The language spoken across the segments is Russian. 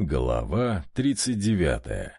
Глава 39.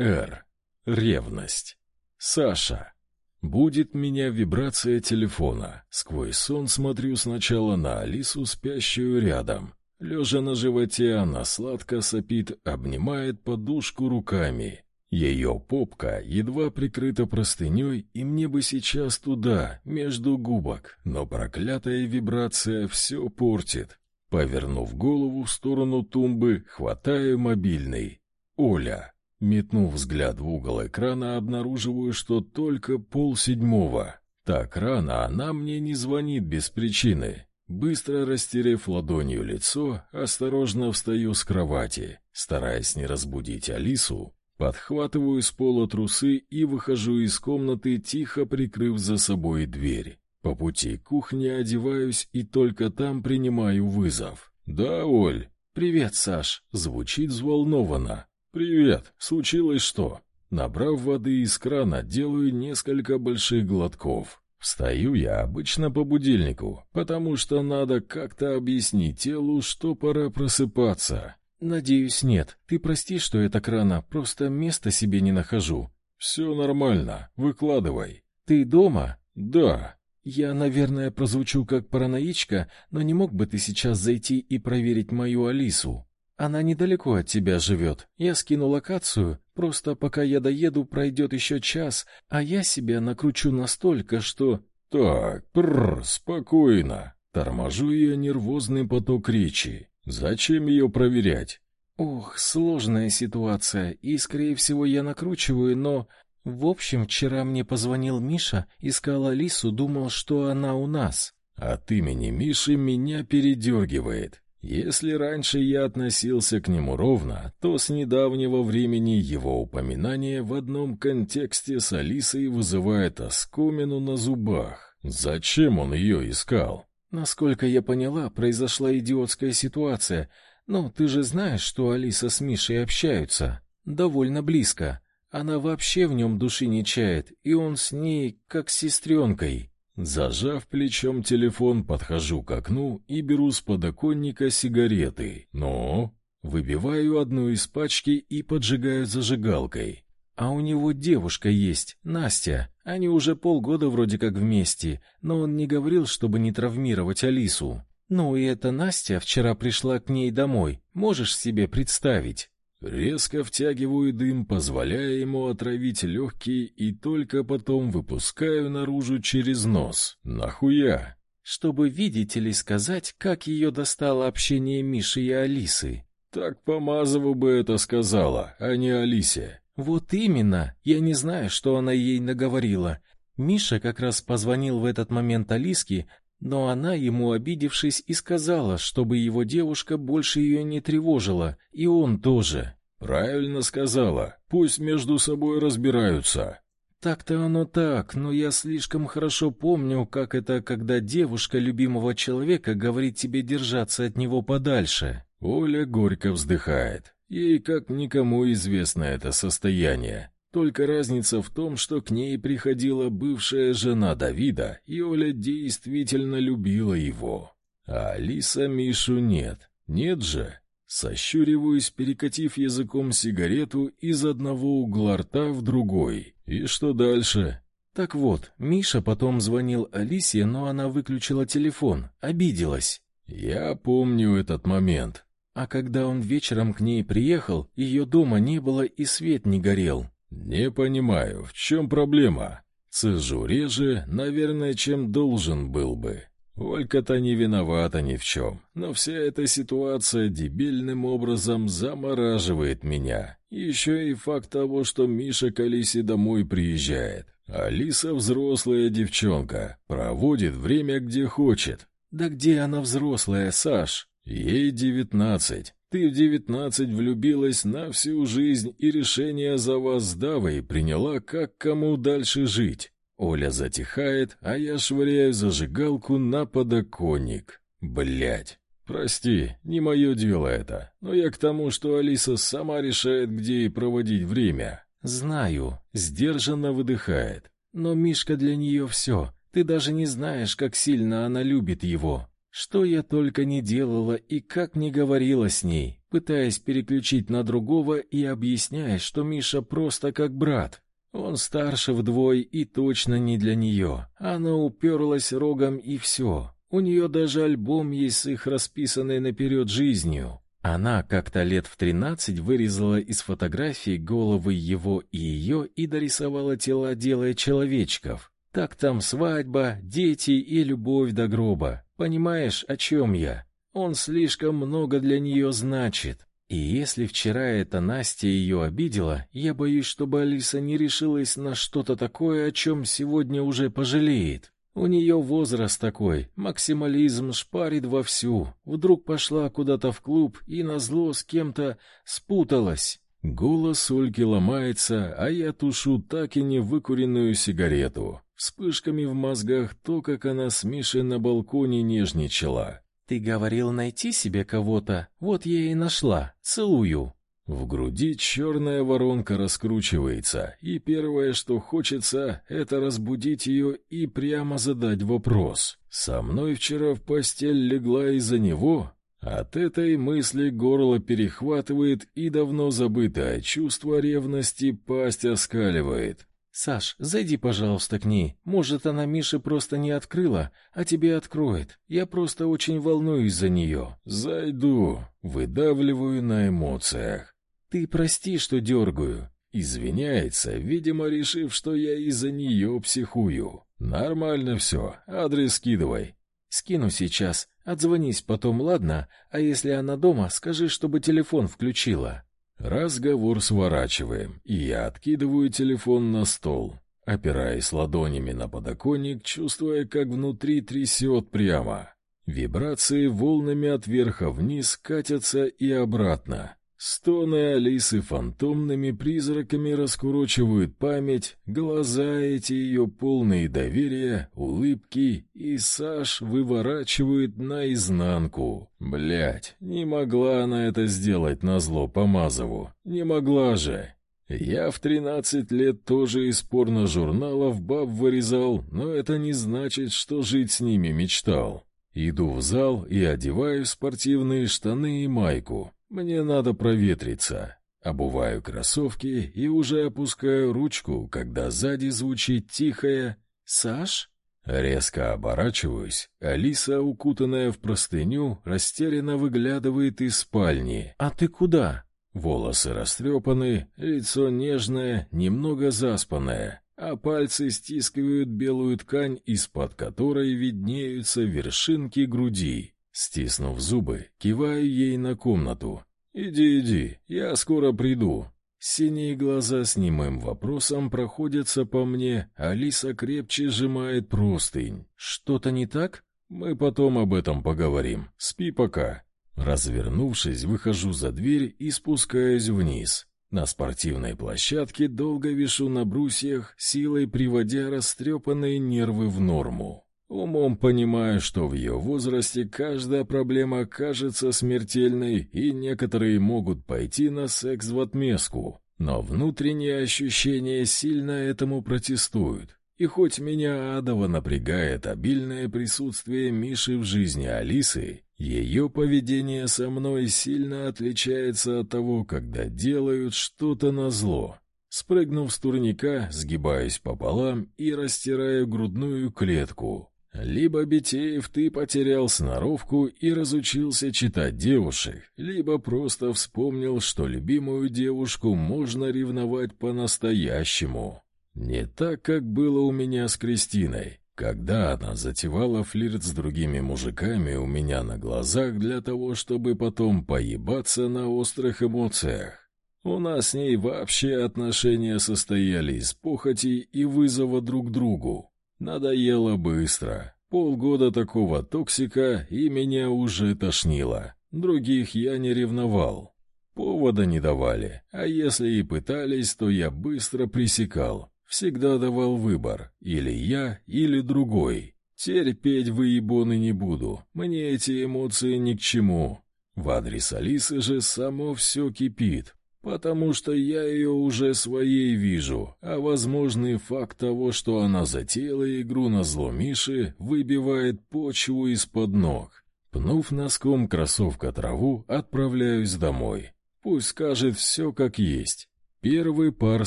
Р. Ревность. Саша. Будет меня вибрация телефона. Сквозь сон смотрю сначала на Алису, спящую рядом. Лежа на животе, она сладко сопит, обнимает подушку руками. Ее попка едва прикрыта простыней, и мне бы сейчас туда, между губок, но проклятая вибрация все портит. Повернув голову в сторону тумбы, хватаю мобильный. Оля. Метнув взгляд в угол экрана, обнаруживаю, что только полседьмого. Так рано она мне не звонит без причины. Быстро растерев ладонью лицо, осторожно встаю с кровати, стараясь не разбудить Алису, подхватываю с пола трусы и выхожу из комнаты, тихо прикрыв за собой дверь. По пути к кухне одеваюсь и только там принимаю вызов. «Да, Оль?» «Привет, Саш!» Звучит взволнованно. «Привет! Случилось что?» Набрав воды из крана, делаю несколько больших глотков. Встаю я обычно по будильнику, потому что надо как-то объяснить телу, что пора просыпаться. «Надеюсь, нет. Ты прости, что я так рано, просто места себе не нахожу». «Все нормально. Выкладывай». «Ты дома?» «Да». «Я, наверное, прозвучу как параноичка, но не мог бы ты сейчас зайти и проверить мою Алису? Она недалеко от тебя живет. Я скину локацию, просто пока я доеду, пройдет еще час, а я себя накручу настолько, что...» «Так, прррр, спокойно». Торможу я нервозный поток речи. «Зачем ее проверять?» «Ох, сложная ситуация, и, скорее всего, я накручиваю, но в общем, вчера мне позвонил Миша, искал Алису, думал, что она у нас. От имени Миши меня передергивает. Если раньше я относился к нему ровно, то с недавнего времени его упоминание в одном контексте с Алисой вызывает оскомину на зубах. Зачем он ее искал? Насколько я поняла, произошла идиотская ситуация. Но ты же знаешь, что Алиса с Мишей общаются. Довольно близко. Она вообще в нем души не чает, и он с ней как с сестренкой. Зажав плечом телефон, подхожу к окну и беру с подоконника сигареты. Но выбиваю одну из пачки и поджигаю зажигалкой. А у него девушка есть, Настя. Они уже полгода вроде как вместе, но он не говорил, чтобы не травмировать Алису. Ну и эта Настя вчера пришла к ней домой. Можешь себе представить? Резко втягиваю дым, позволяя ему отравить легкие, и только потом выпускаю наружу через нос. Нахуя? Чтобы, видите ли, сказать, как ее достало общение Миши и Алисы. Так Помазову бы это сказала, а не Алисе. Вот именно. Я не знаю, что она ей наговорила. Миша как раз позвонил в этот момент Алиске, но она ему, обидевшись, и сказала, чтобы его девушка больше ее не тревожила, и он тоже. Правильно сказала. Пусть между собой разбираются. Так-то оно так, но я слишком хорошо помню, как это, когда девушка любимого человека говорит тебе держаться от него подальше. Оля горько вздыхает. Ей как никому известно это состояние. Только разница в том, что к ней приходила бывшая жена Давида, и Оля действительно любила его. А Алиса Мишу нет. Нет же. Сощуриваюсь, перекатив языком сигарету из одного угла рта в другой. И что дальше? Так вот, Миша потом звонил Алисе, но она выключила телефон, обиделась. Я помню этот момент. А когда он вечером к ней приехал, ее дома не было и свет не горел. Не понимаю, в чем проблема? Цежу реже, наверное, чем должен был бы. Олька-то не виновата ни в чем, но вся эта ситуация дебильным образом замораживает меня. Еще и факт того, что Миша к Алисе домой приезжает. Алиса взрослая девчонка, проводит время где хочет. Да где она взрослая, Саш? Ей девятнадцать. Ты в девятнадцать влюбилась на всю жизнь и решение за вас с Давой приняла, как кому дальше жить. Оля затихает, а я швыряю зажигалку на подоконник. Блять. Прости, не мое дело это. Но я к тому, что Алиса сама решает, где ей проводить время. Знаю, сдержанно выдыхает. Но Мишка для нее все. Ты даже не знаешь, как сильно она любит его. Что я только не делала и как не говорила с ней. пытаясь переключить на другого и объясняя, что Миша просто как брат. Он старше вдвое и точно не для нее. Она уперлась рогом и все. У нее даже альбом есть с их расписанной наперед жизнью. Она как-то лет в тринадцать вырезала из фотографии головы его и ее и дорисовала тела, делая человечков. Так там свадьба, дети и любовь до гроба. Понимаешь, о чем я? Он слишком много для нее значит. И если вчера эта Настя ее обидела, я боюсь, чтобы Алиса не решилась на что-то такое, о чем сегодня уже пожалеет. У нее возраст такой, максимализм шпарит вовсю. Вдруг пошла куда-то в клуб и назло с кем-то спуталась. Голос Ольги ломается, а я тушу так и не выкуренную сигарету. Вспышками в мозгах то, как она с Мишей на балконе нежничала. Ты говорил найти себе кого-то. Вот я и нашла. Целую. В груди черная воронка раскручивается, и первое, что хочется, это разбудить ее и прямо задать вопрос. Со мной вчера в постель легла из-за него? От этой мысли горло перехватывает и давно забытое чувство ревности пасть оскаливает. Саш, зайди, пожалуйста, к ней. Может, она Мише просто не открыла, а тебе откроет. Я просто очень волнуюсь за нее». Зайду, выдавливаю на эмоциях. Ты прости, что дергаю. Извиняется, видимо, решив, что я из-за нее психую. Нормально все, адрес скидывай. Скину сейчас. Отзвонись потом, ладно? А если она дома, скажи, чтобы телефон включила. Разговор сворачиваем, и я откидываю телефон на стол, опираясь ладонями на подоконник, чувствуя, как внутри трясет прямо. Вибрации волнами от верха вниз катятся и обратно. Стоны Алисы фантомными призраками раскурочивают память, глаза эти ее полные доверия, улыбки, и Саш выворачивает наизнанку. Блять, не могла она это сделать назло Помазову. Не могла же. Я в тринадцать лет тоже из порно-журналов баб вырезал, но это не значит, что жить с ними мечтал. Иду в зал и одеваю спортивные штаны и майку. Мне надо проветриться. Обуваю кроссовки и уже опускаю ручку, когда сзади звучит тихое «Саш?». Резко оборачиваюсь. Алиса, укутанная в простыню, растерянно выглядывает из спальни. «А ты куда?» Волосы растрепаны, лицо нежное, немного заспанное, а пальцы стискивают белую ткань, из-под которой виднеются вершинки груди. Стиснув зубы, киваю ей на комнату. «Иди, иди, я скоро приду». Синие глаза с немым вопросом проходятся по мне, Алиса крепче сжимает простынь. «Что-то не так?» «Мы потом об этом поговорим. Спи пока». Развернувшись, выхожу за дверь и спускаюсь вниз. На спортивной площадке долго вишу на брусьях, силой приводя растрепанные нервы в норму. Умом понимаю, что в ее возрасте каждая проблема кажется смертельной, и некоторые могут пойти на секс в отместку. Но внутренние ощущения сильно этому протестуют. И хоть меня адово напрягает обильное присутствие Миши в жизни Алисы, ее поведение со мной сильно отличается от того, когда делают что-то назло. Спрыгнув с турника, сгибаюсь пополам и растираю грудную клетку. Либо, Бетеев, ты потерял сноровку и разучился читать девушек, либо просто вспомнил, что любимую девушку можно ревновать по-настоящему. Не так, как было у меня с Кристиной, когда она затевала флирт с другими мужиками у меня на глазах для того, чтобы потом поебаться на острых эмоциях. У нас с ней вообще отношения состояли из похоти и вызова друг другу. Надоело быстро. Полгода такого токсика, и меня уже тошнило. Других я не ревновал. Повода не давали, а если и пытались, то я быстро пресекал. Всегда давал выбор, или я, или другой. Терпеть выебоны не буду, мне эти эмоции ни к чему. В адрес Алисы же само все кипит, потому что я ее уже своей вижу, а возможный факт того, что она затеяла игру на зло Миши, выбивает почву из-под ног. Пнув носком кроссовка траву, отправляюсь домой. Пусть скажет все как есть. Первый пар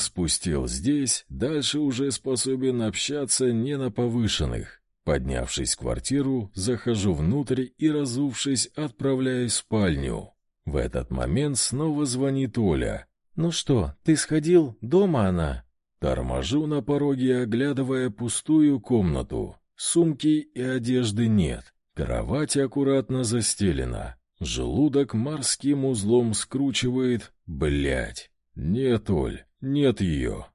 спустил здесь, дальше уже способен общаться не на повышенных. Поднявшись в квартиру, захожу внутрь и, разувшись, отправляюсь в спальню. В этот момент снова звонит Оля. «Ну что, ты сходил? Дома она?» Торможу на пороге, оглядывая пустую комнату. Сумки и одежды нет. Кровать аккуратно застелена. Желудок морским узлом скручивает. Блять. Нет, Оль, нет ее.